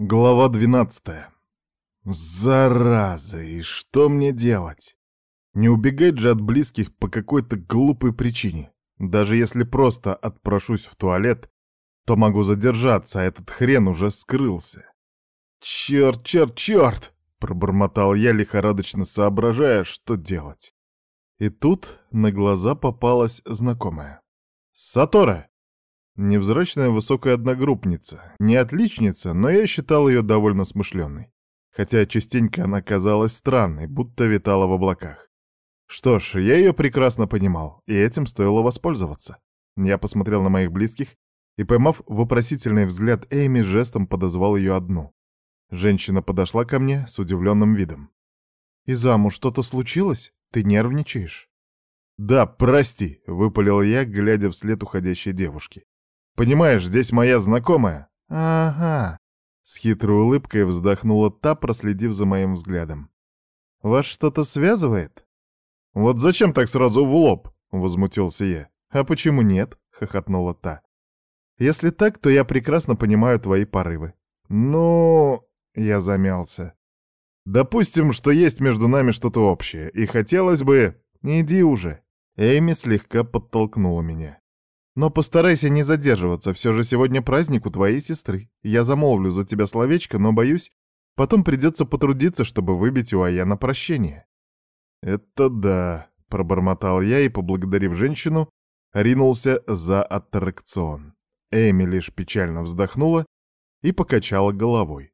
Глава 12. Зараза, и что мне делать? Не убегать же от близких по какой-то глупой причине. Даже если просто отпрошусь в туалет, то могу задержаться, а этот хрен уже скрылся. Черт, черт, черт! Пробормотал я, лихорадочно соображая, что делать. И тут на глаза попалась знакомая. «Сатора!» Невзрачная высокая одногруппница, не отличница, но я считал ее довольно смышленной. Хотя частенько она казалась странной, будто витала в облаках. Что ж, я ее прекрасно понимал, и этим стоило воспользоваться. Я посмотрел на моих близких и, поймав вопросительный взгляд Эйми, жестом подозвал ее одну. Женщина подошла ко мне с удивленным видом. «И замуж что-то случилось? Ты нервничаешь?» «Да, прости», — выпалил я, глядя вслед уходящей девушки. Понимаешь, здесь моя знакомая». «Ага», — с хитрой улыбкой вздохнула та, проследив за моим взглядом. «Вас что-то связывает?» «Вот зачем так сразу в лоб?» — возмутился я. «А почему нет?» — хохотнула та. «Если так, то я прекрасно понимаю твои порывы». «Ну...» — я замялся. «Допустим, что есть между нами что-то общее, и хотелось бы...» «Иди уже». Эйми слегка подтолкнула меня. Но постарайся не задерживаться, все же сегодня праздник у твоей сестры. Я замолвлю за тебя словечко, но, боюсь, потом придется потрудиться, чтобы выбить у Аяна прощение». «Это да», — пробормотал я и, поблагодарив женщину, ринулся за аттракцион. Эми лишь печально вздохнула и покачала головой.